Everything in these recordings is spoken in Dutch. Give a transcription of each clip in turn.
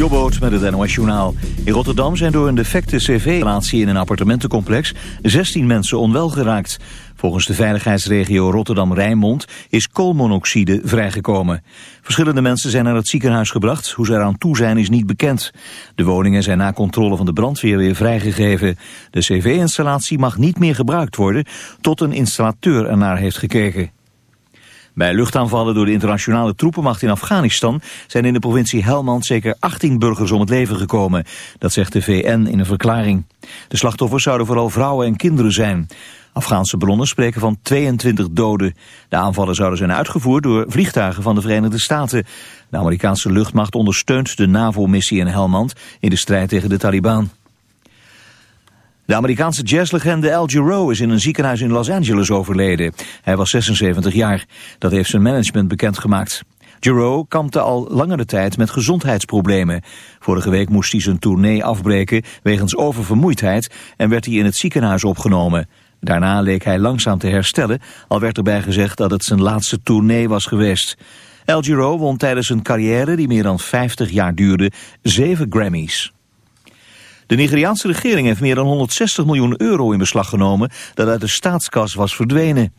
Jobboot met het NOS Journaal. In Rotterdam zijn door een defecte cv-relatie in een appartementencomplex 16 mensen onwel geraakt. Volgens de veiligheidsregio Rotterdam-Rijnmond is koolmonoxide vrijgekomen. Verschillende mensen zijn naar het ziekenhuis gebracht. Hoe ze eraan toe zijn is niet bekend. De woningen zijn na controle van de brandweer weer vrijgegeven. De cv-installatie mag niet meer gebruikt worden tot een installateur ernaar heeft gekeken. Bij luchtaanvallen door de internationale troepenmacht in Afghanistan zijn in de provincie Helmand zeker 18 burgers om het leven gekomen. Dat zegt de VN in een verklaring. De slachtoffers zouden vooral vrouwen en kinderen zijn. Afghaanse bronnen spreken van 22 doden. De aanvallen zouden zijn uitgevoerd door vliegtuigen van de Verenigde Staten. De Amerikaanse luchtmacht ondersteunt de NAVO-missie in Helmand in de strijd tegen de Taliban. De Amerikaanse jazzlegende Al Jarreau is in een ziekenhuis in Los Angeles overleden. Hij was 76 jaar. Dat heeft zijn management bekendgemaakt. Jarreau kampte al langere tijd met gezondheidsproblemen. Vorige week moest hij zijn tournee afbreken wegens oververmoeidheid en werd hij in het ziekenhuis opgenomen. Daarna leek hij langzaam te herstellen, al werd erbij gezegd dat het zijn laatste tournee was geweest. El Giro won tijdens een carrière die meer dan 50 jaar duurde zeven Grammys. De Nigeriaanse regering heeft meer dan 160 miljoen euro in beslag genomen dat uit de staatskas was verdwenen.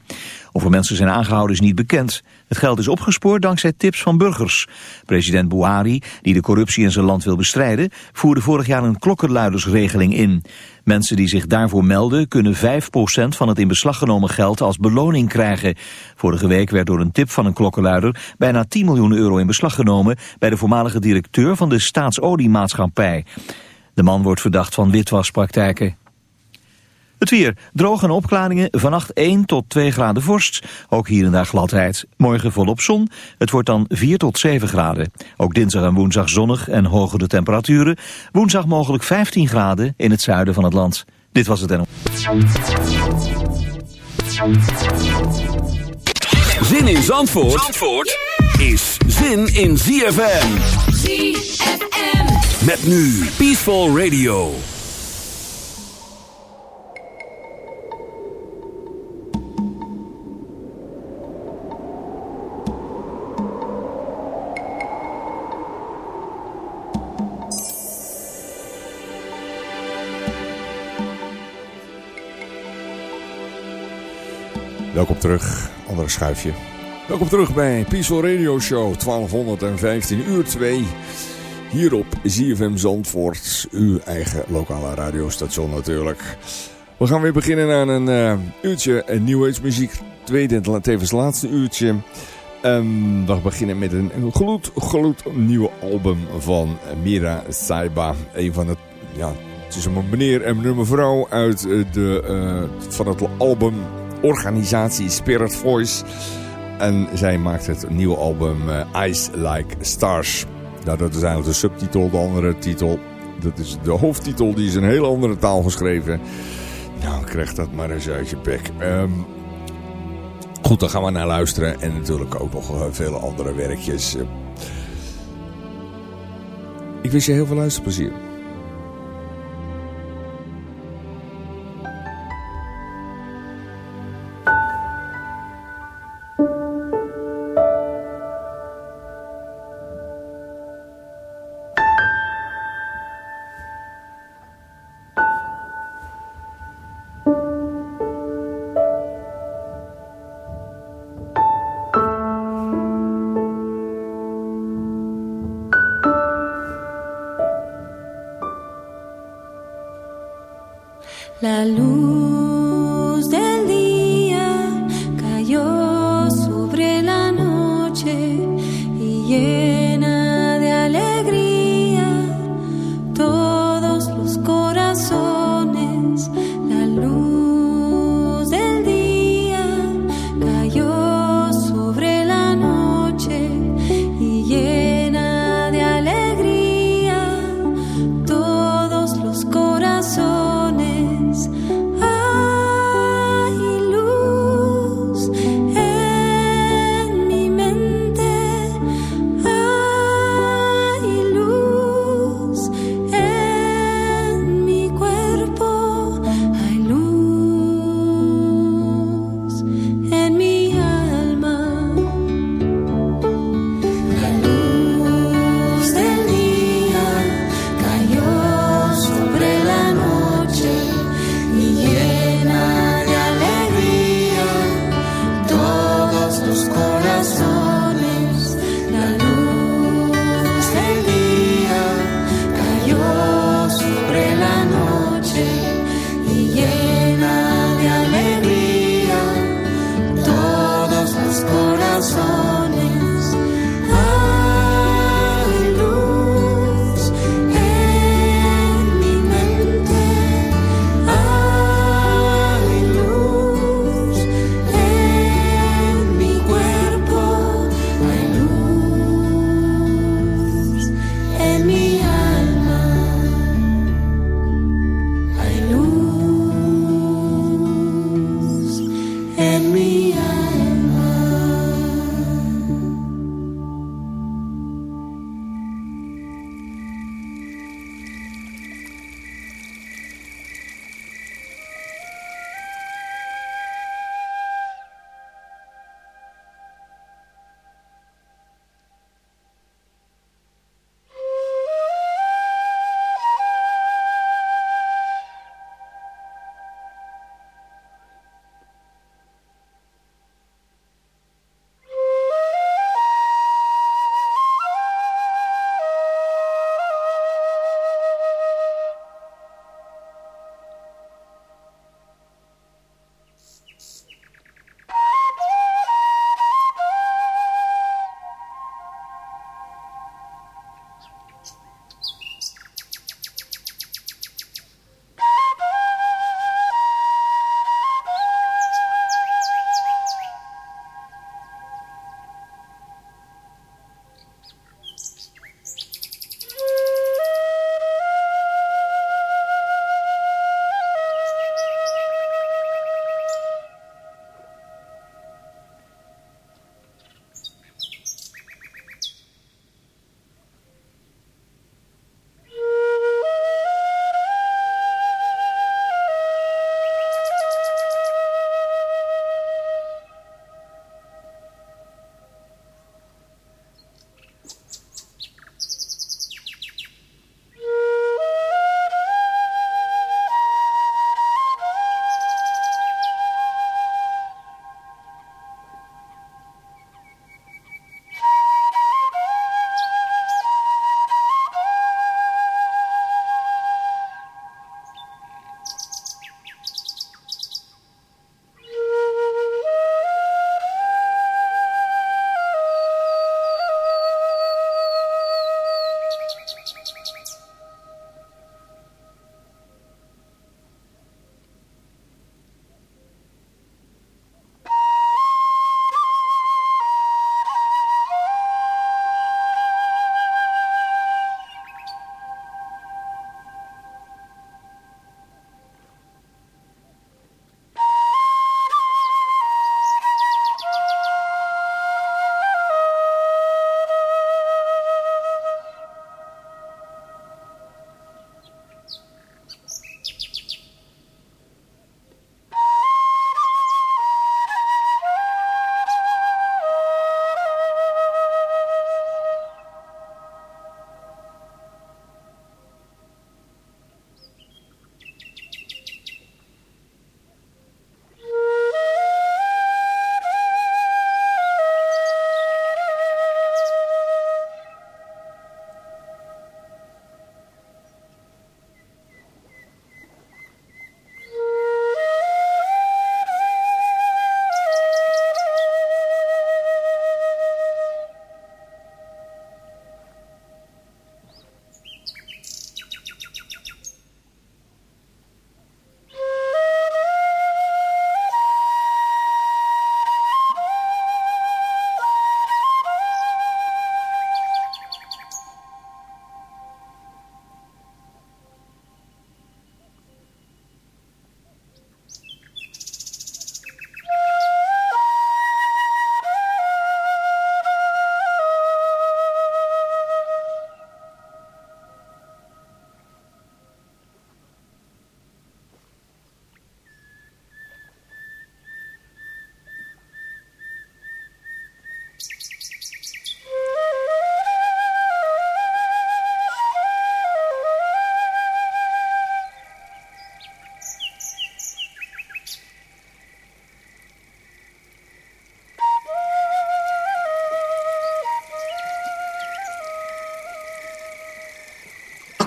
Of er mensen zijn aangehouden is niet bekend. Het geld is opgespoord dankzij tips van burgers. President Buhari, die de corruptie in zijn land wil bestrijden, voerde vorig jaar een klokkenluidersregeling in. Mensen die zich daarvoor melden kunnen 5% van het in beslag genomen geld als beloning krijgen. Vorige week werd door een tip van een klokkenluider bijna 10 miljoen euro in beslag genomen bij de voormalige directeur van de staatsoliemaatschappij. De man wordt verdacht van witwaspraktijken. Het weer. Droge en opklaringen. Vannacht 1 tot 2 graden vorst. Ook hier en daar gladheid. Morgen volop zon. Het wordt dan 4 tot 7 graden. Ook dinsdag en woensdag zonnig en hogere temperaturen. Woensdag mogelijk 15 graden in het zuiden van het land. Dit was het en. Zin in Zandvoort, Zandvoort is zin in ZFM. ZFM. Met nu Peaceful Radio. Welkom terug, andere schuifje. Welkom terug bij Peaceful Radio Show 1215 uur 2. Hier op ZFM Zandvoort, uw eigen lokale radiostation natuurlijk. We gaan weer beginnen aan een uh, uurtje New Age muziek. Tweede en tevens laatste uurtje. Um, we beginnen met een gloed, gloed nieuwe album van Mira Saiba. Een van het, ja, het is een meneer en een mevrouw uit de, uh, van het album organisatie Spirit Voice. En zij maakt het nieuwe album Ice Like Stars. Nou, dat is eigenlijk de subtitel. De andere titel, dat is de hoofdtitel. Die is in een hele andere taal geschreven. Nou, krijg dat maar eens uit je bek. Um, goed, dan gaan we naar luisteren. En natuurlijk ook nog uh, vele andere werkjes. Ik wens je heel veel luisterplezier. La luz.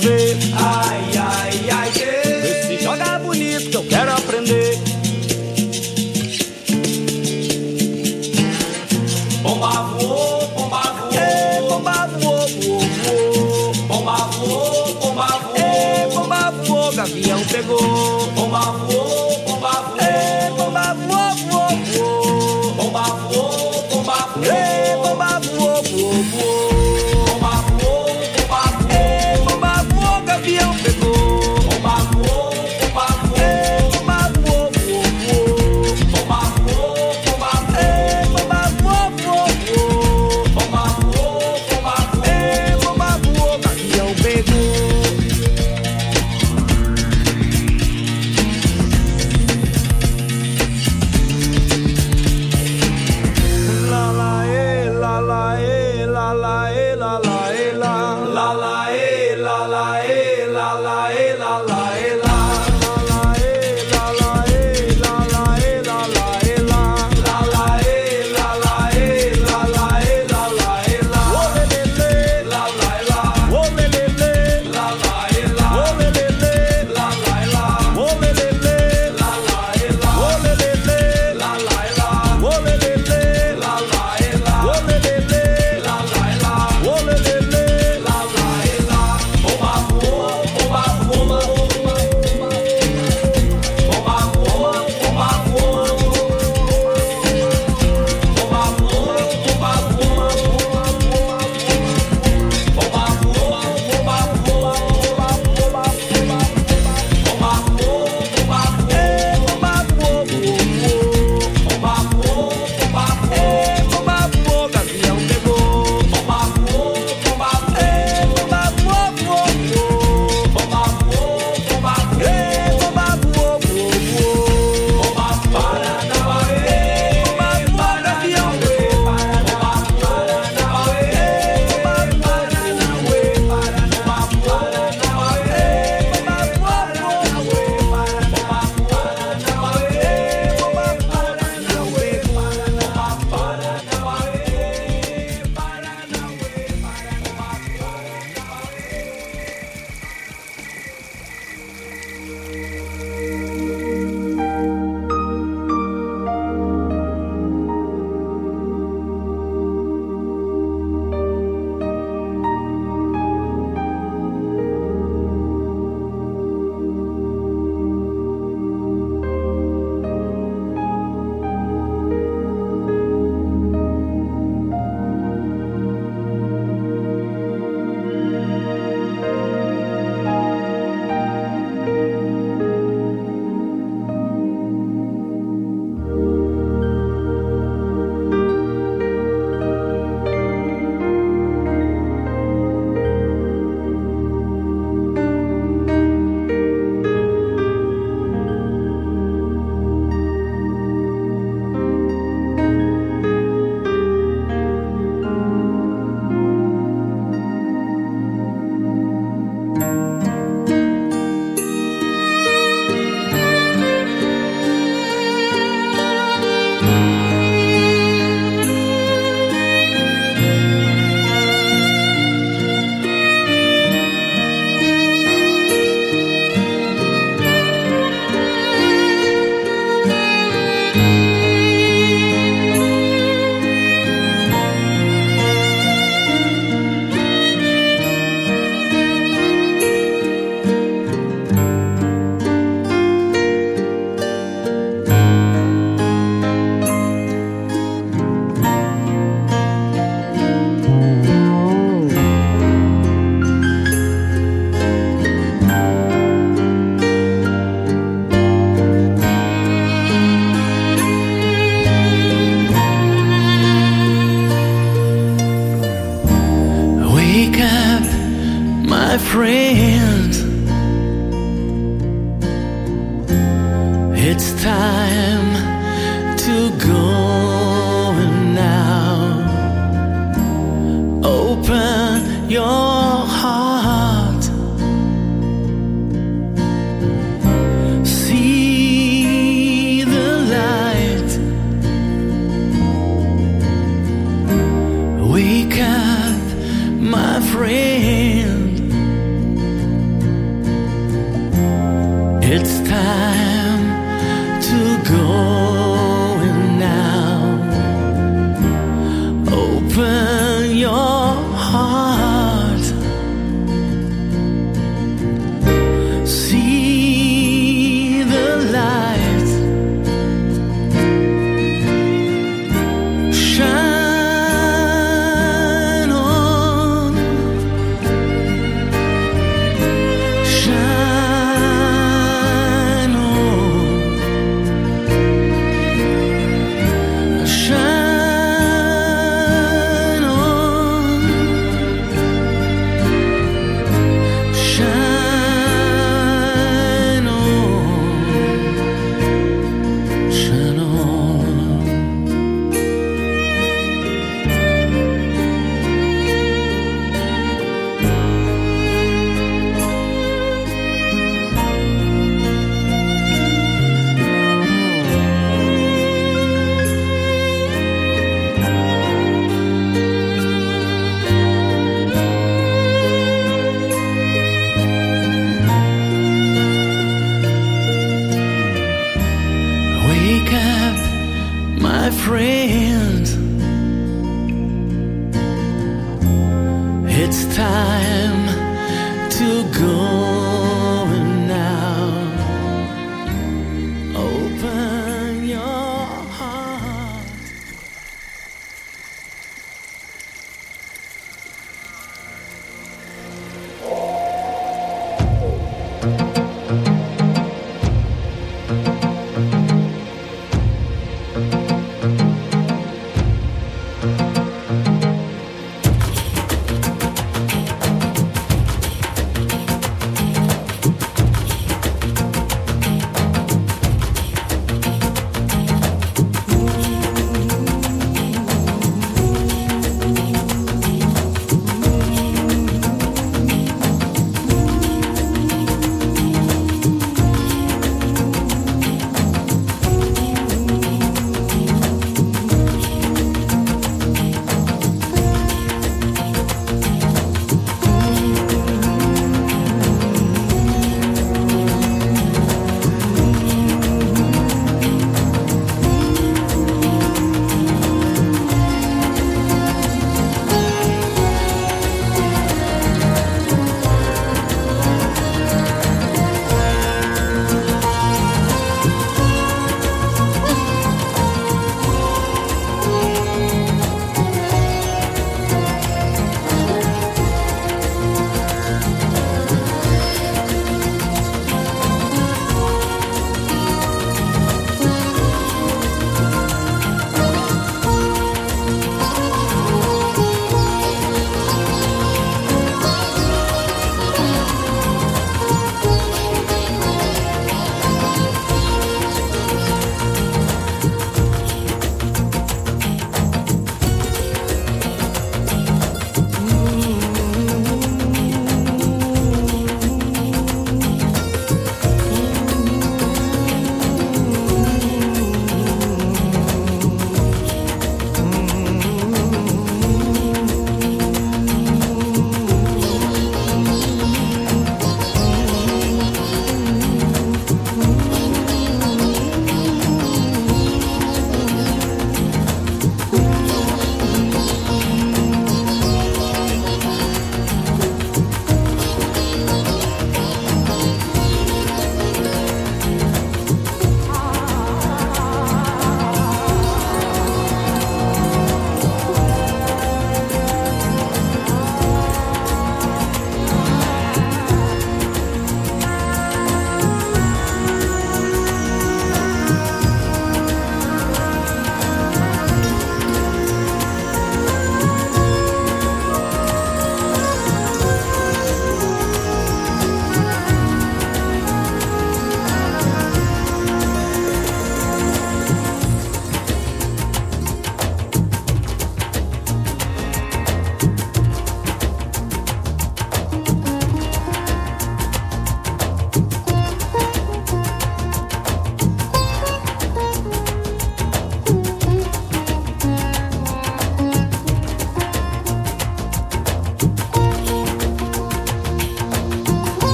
ver. Ai, ai, ai, yeah. Vê se joga bonito que eu quero aprender. Bomba voou, bomba voou. É, bomba voou, voou, voou. Bomba voou, bomba voou. É, bomba voou, gavião pegou. Bomba voou, bomba voou.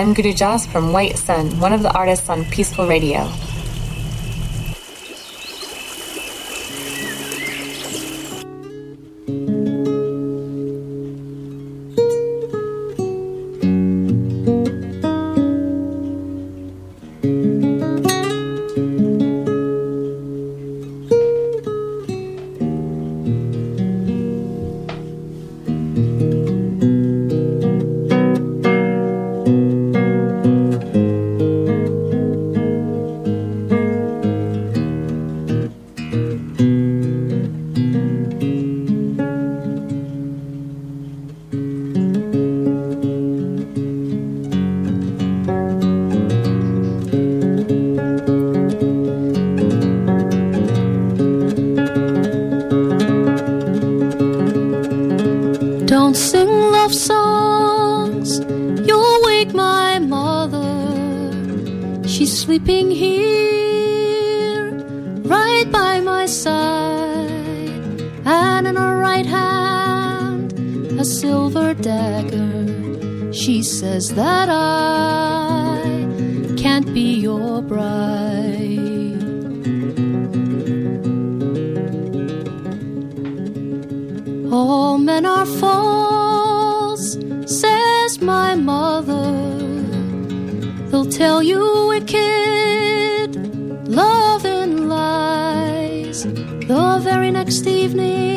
I'm Jas from White Sun, one of the artists on Peaceful Radio. I can't be your bride. All men are false, says my mother. They'll tell you wicked love and lies the very next evening.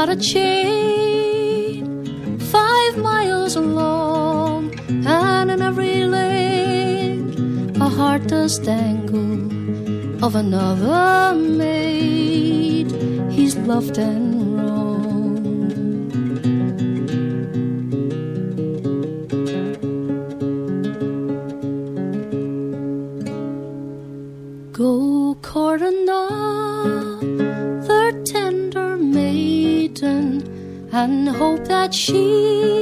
got a chain five miles long, and in every lane a heart does dangle of another maid. He's loved and hope that she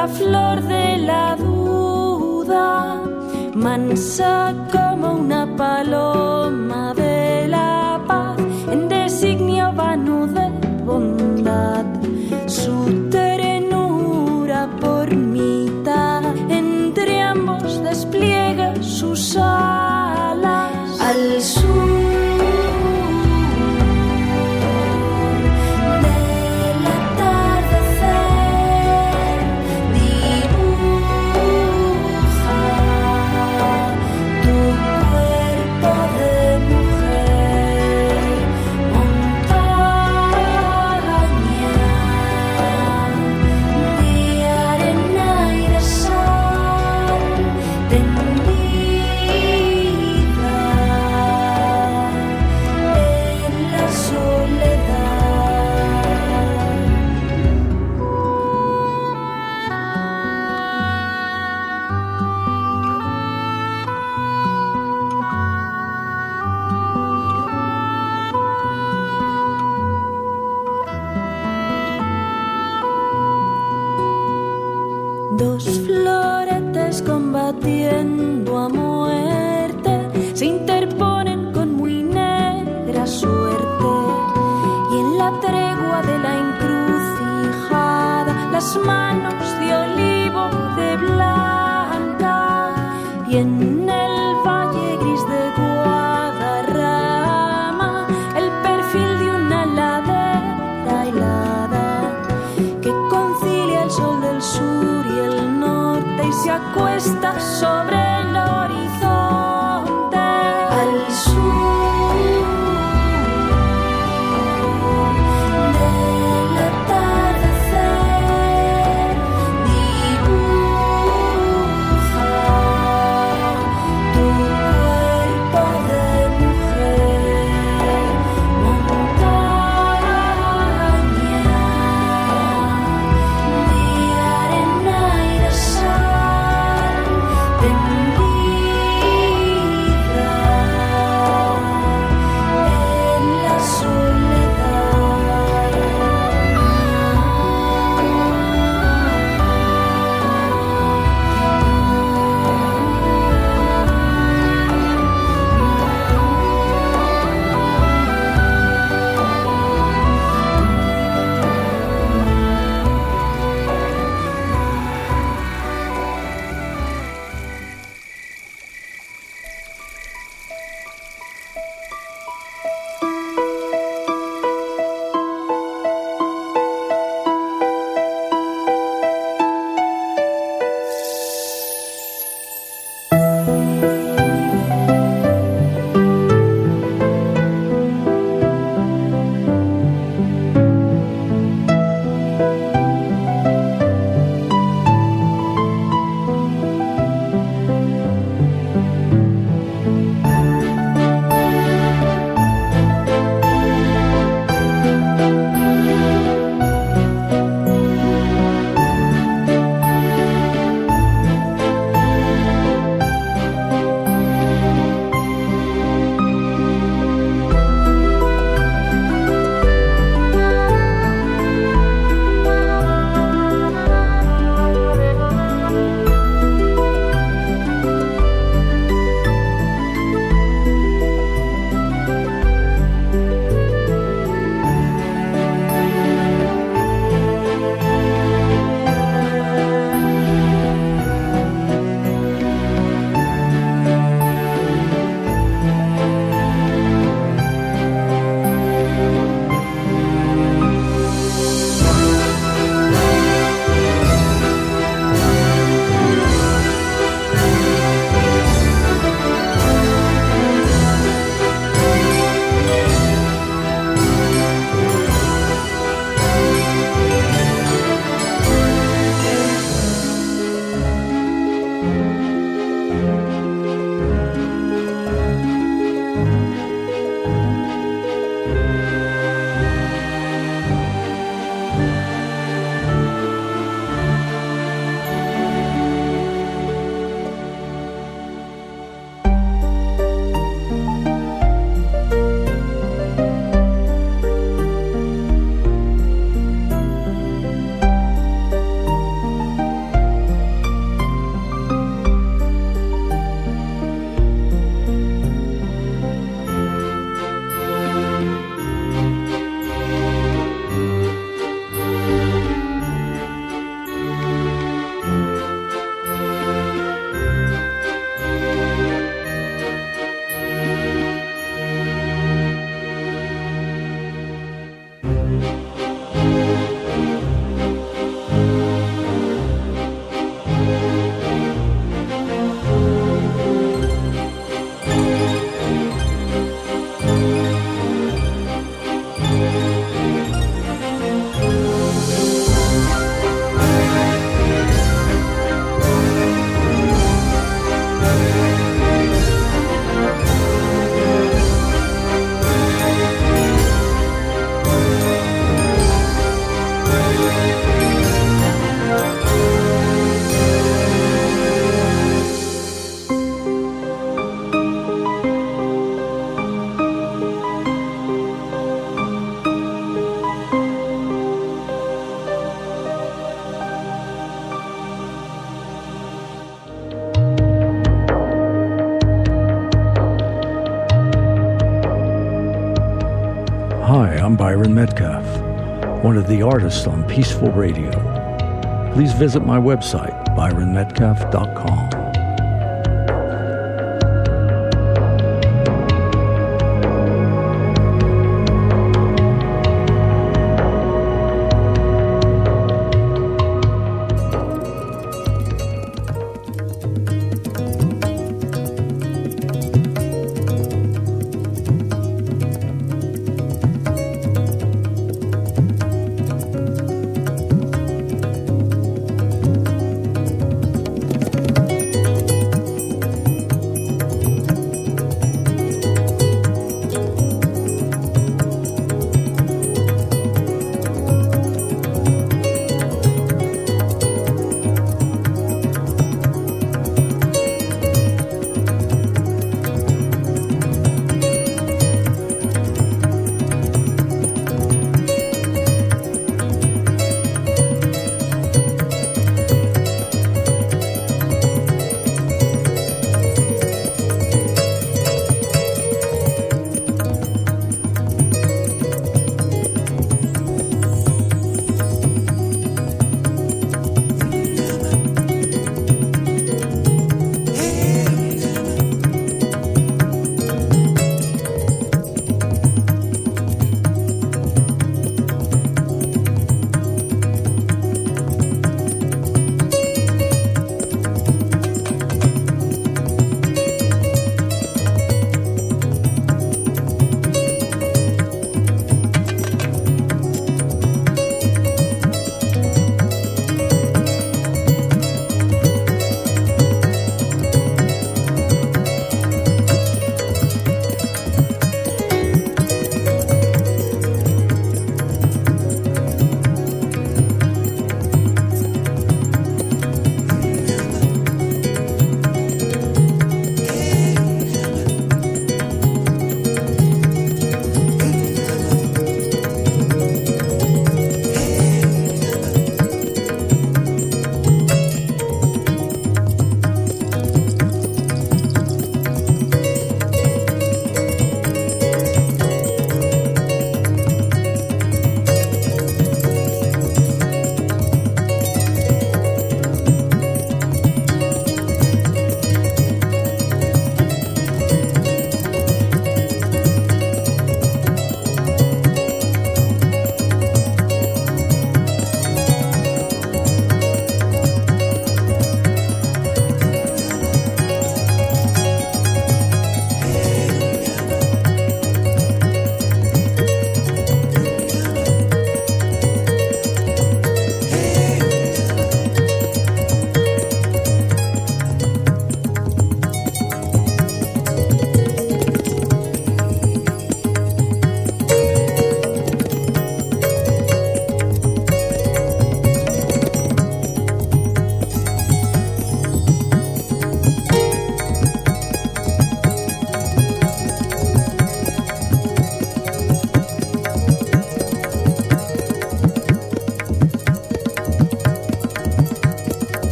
la flor de la duda, mansa Μάνος, δυο the artists on Peaceful Radio. Please visit my website, byronmetcalf.com.